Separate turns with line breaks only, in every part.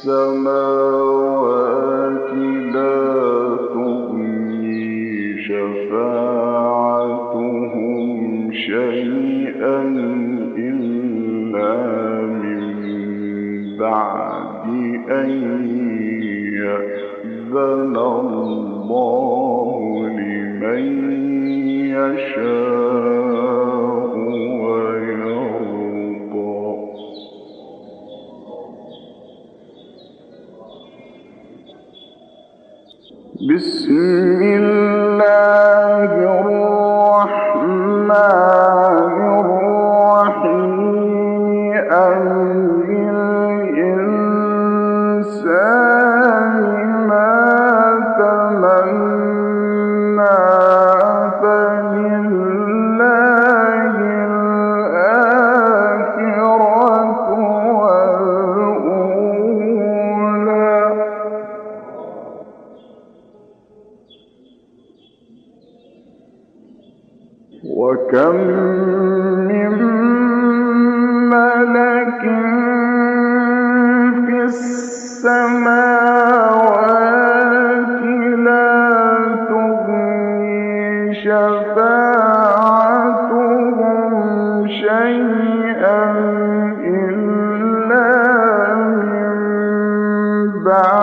السماوات say ذا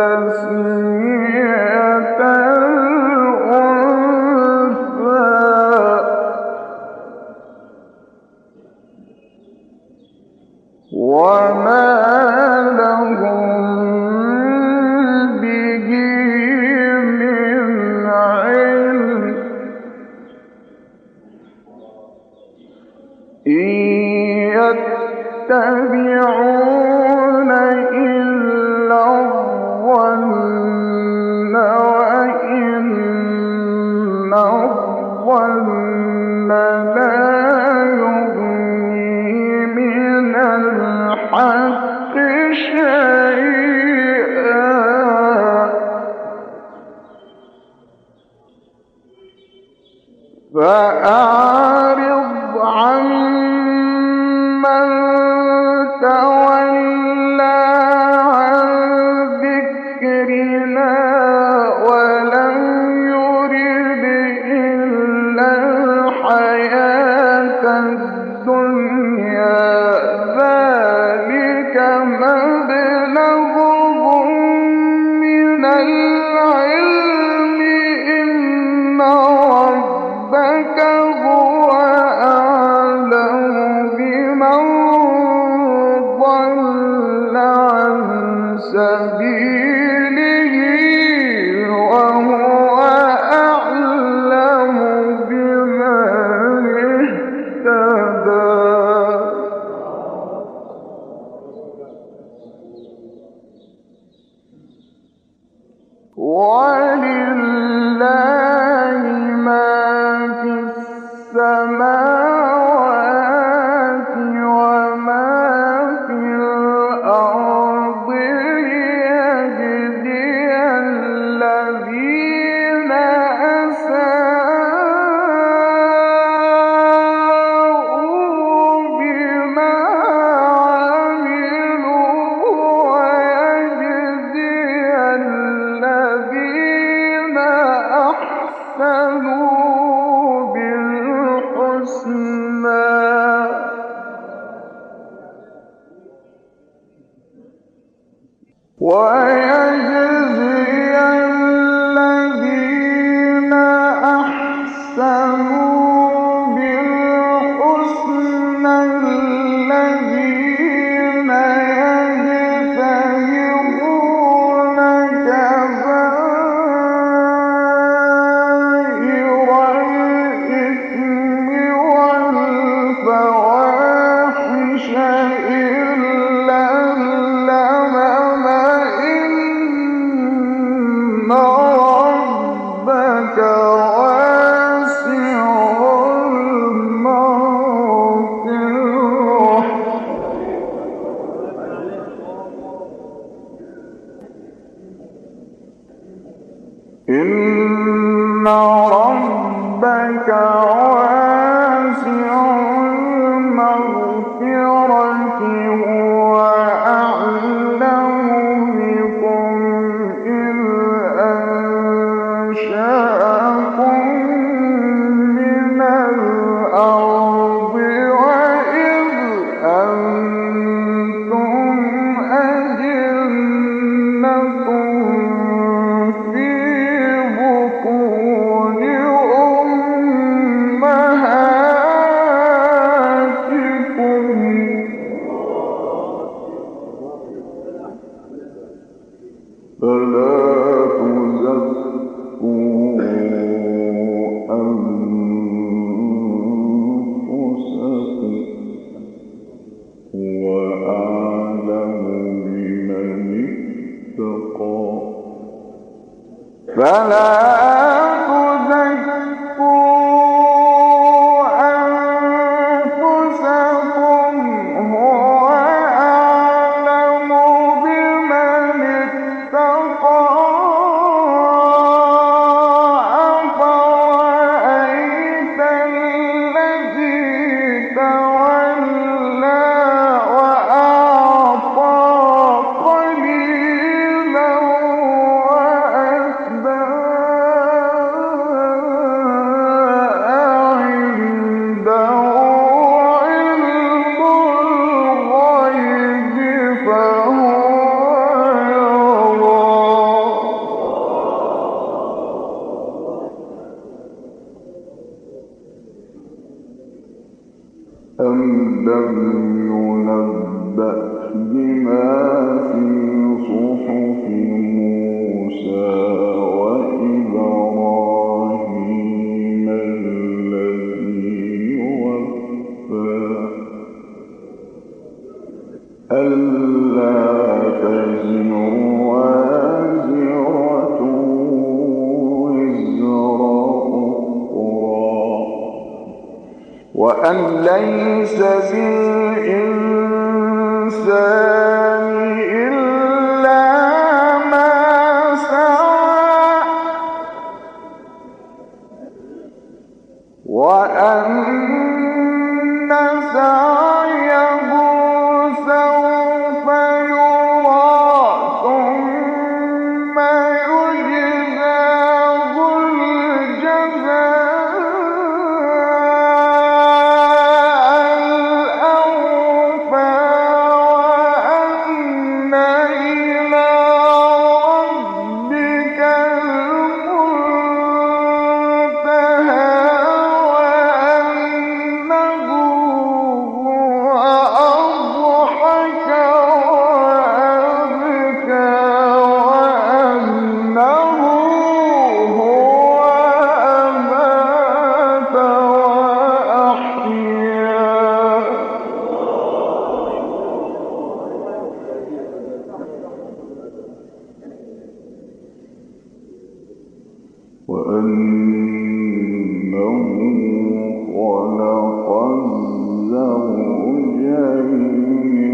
سی الحق سبيل الزوجين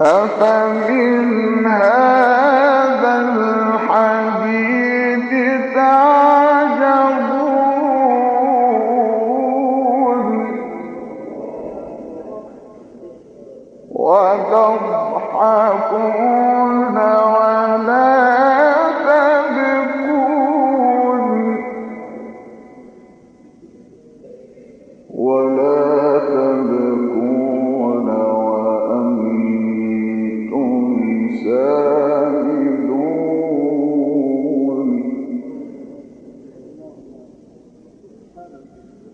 أفمن هذا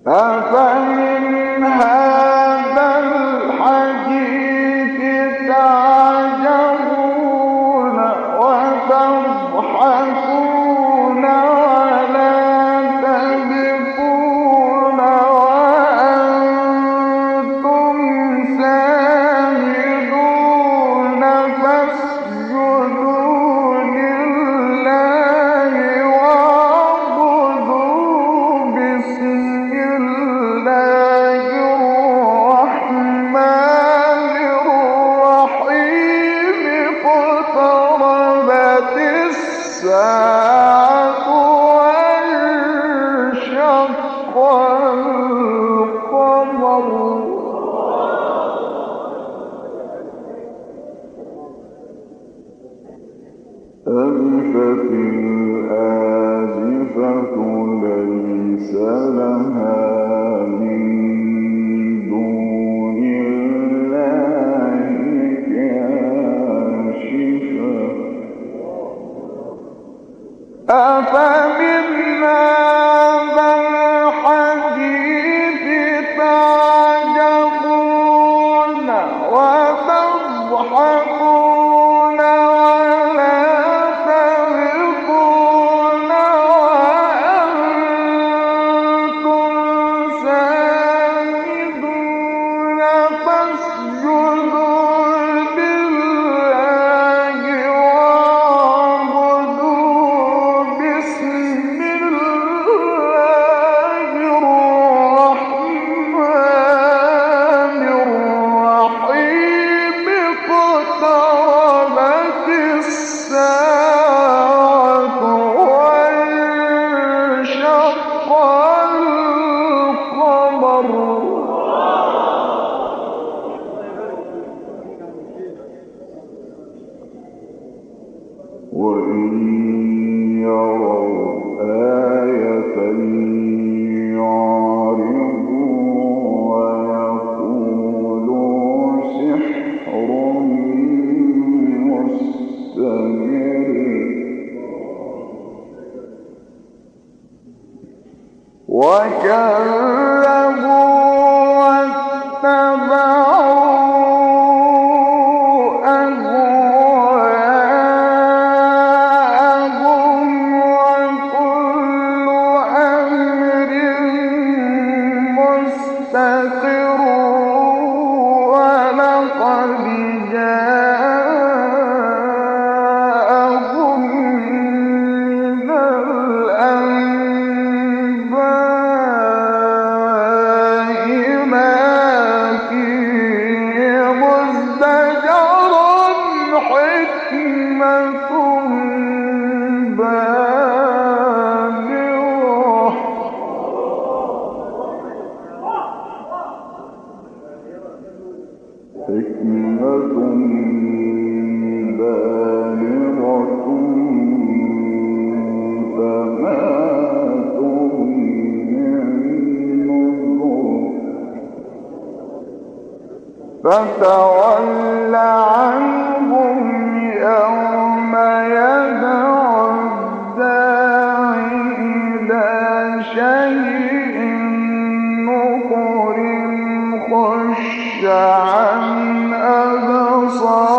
أفمن عن أبصار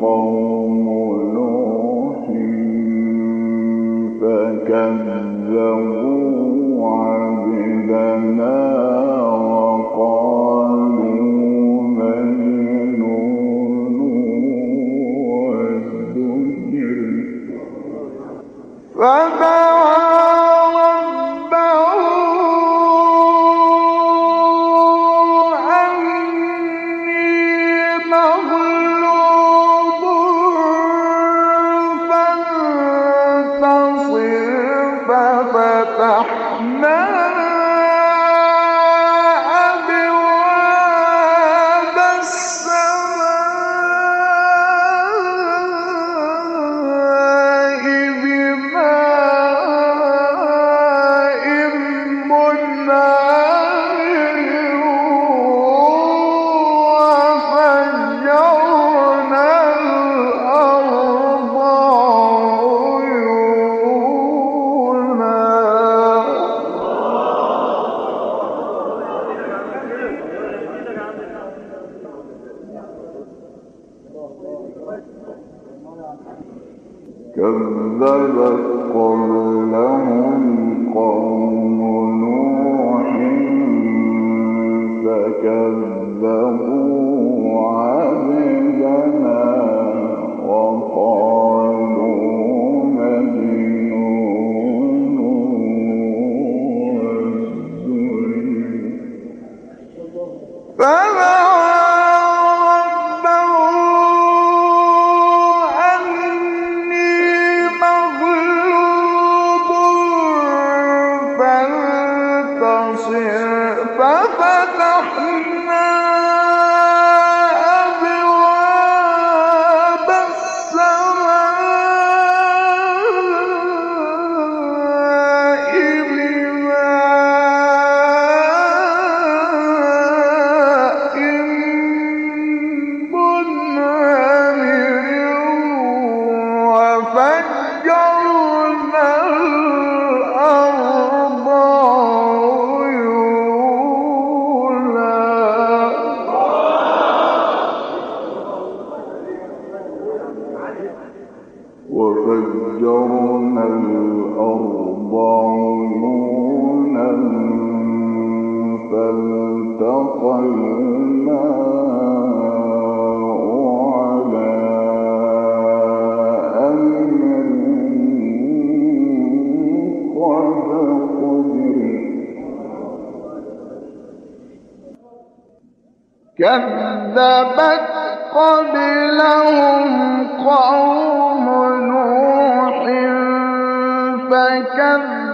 قوم وكذبوا كذبت قبلهم قوم نوح فكذبوا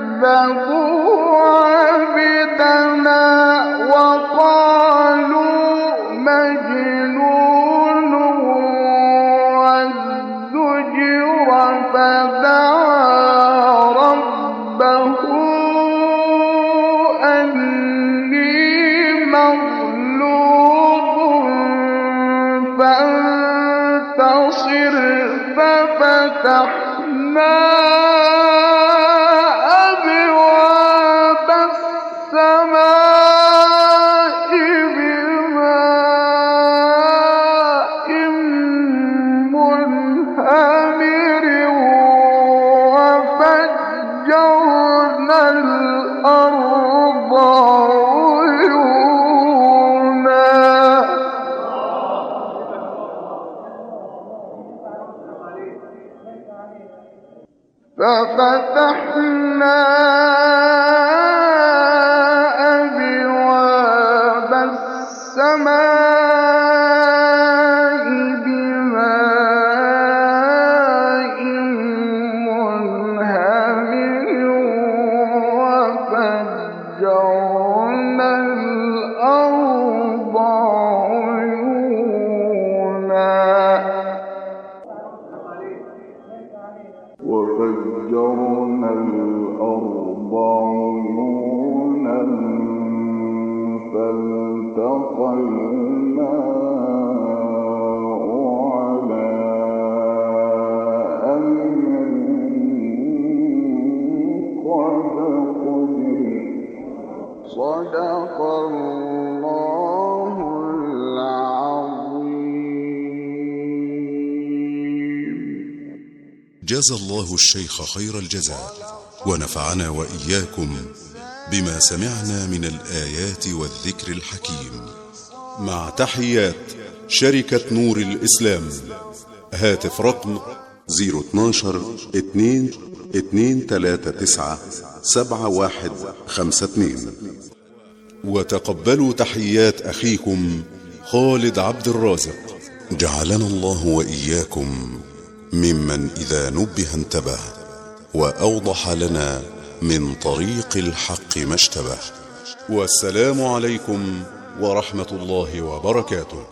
جزى الله الشيخ خير الجزاء، ونفعنا واياكم بما سمعنا من الايات والذكر الحكيم. مع تحيات شركه نور الاسلام هاتف رقم 012 2 239 7152 وتقبلوا تحيات اخيكم خالد عبد الرازق. جعلنا الله واياكم ممن إذا نبه انتبه وأوضح لنا من طريق الحق ما اشتبه. والسلام عليكم ورحمة الله وبركاته.